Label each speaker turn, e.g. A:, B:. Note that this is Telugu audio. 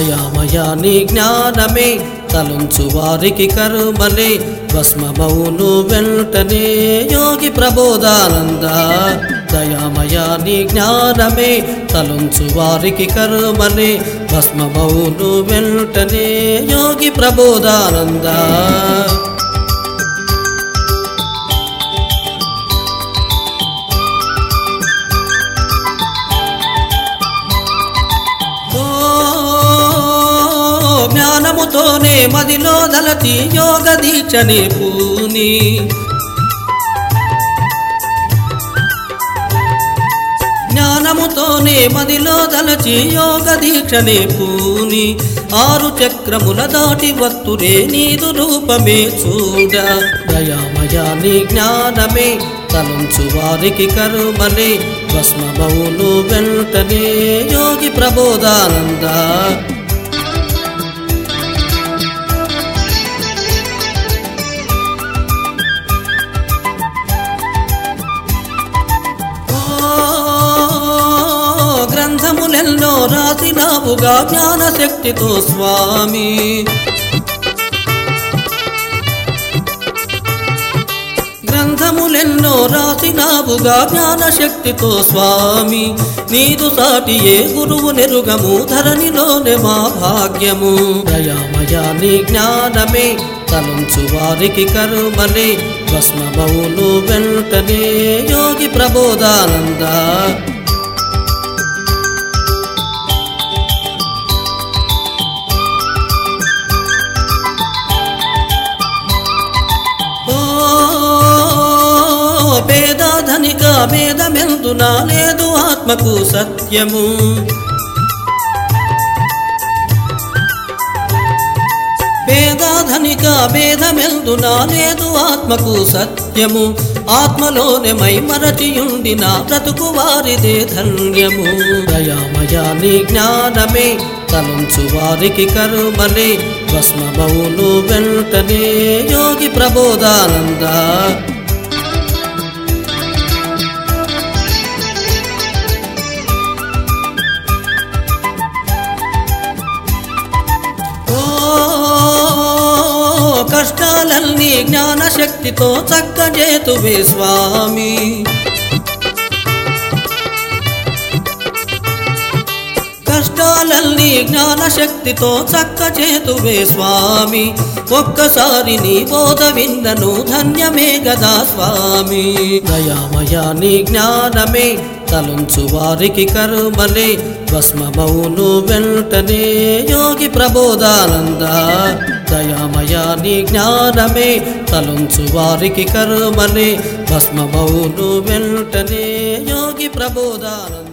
A: దయామయ నీ జ్ఞానమే తలంచు వారికి కర్మలే భస్మమౌను వెంటనే యోగి ప్రబోధానంద. దయామయా నీ జ్ఞానమే తలంచు వారికి కర్మలే భస్మమౌను వెంటనే యోగి ప్రబోధానంద. మనసుతోనే మదిలో దలచి యోగ దీక్షనే పూని. జ్ఞానముతోనే మదిలో దలచి యోగ దీక్షనే పూని. ఆరు చక్రముల దాటి వత్తురే నీదు రూపమే చూడ. దయామయా నీ జ్ఞానమే తలంచు వారికి కర్మలే. భస్మమౌను వెంటనే యోగి ప్రబోధానంద. గ్రంథములెన్నో రాసినావుగా జ్ఞానశక్తితో స్వామి. గ్రంథములెన్నో రాసినావుగా జ్ఞానశక్తితో స్వామి. నీదు సాటి ఏ గురువు నెరుగము ధరణిలోనే మా భాగ్యము. దయామయ నీ జ్ఞానమే తలంచు వారికి కర్మలే భస్మమౌను వెంటనే యోగి ప్రబోధానంద. భేదమెందు భేదమెందునా లేదు ఆత్మకు సత్యము. పేద భేదమెందు భేదమెందునా లేదు ఆత్మకు సత్యము. ఆత్మలోనే మై నా బ్రతుకు వారిదే ధన్యము. దయామయా నీ జ్ఞానమే తలంచు వారికి కర్మలే భస్మమౌను వెంటనే యోగి ప్రబోధానంద. కష్టాలన్నీ జ్ఞానశక్తితో చక్కజేతువే స్వామి. కష్టాలన్నీ జ్ఞానశక్తితో చక్కచేతువే స్వామి. ఒక్కసారి నీ బోధ విందను ధన్యమే గదా స్వామి. దయామయా నీ జ్ఞానమే తలంచు వారికి కర్మలే భస్మమౌను వెంటనే యోగి ప్రబోధానంద. దయామయ నీ జ్ఞానమే తలంచు వారికి కర్మలే. భస్మమౌను వెంటనే యోగి ప్రబోధానంద